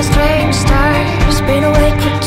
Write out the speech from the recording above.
a strange start. Just been awake for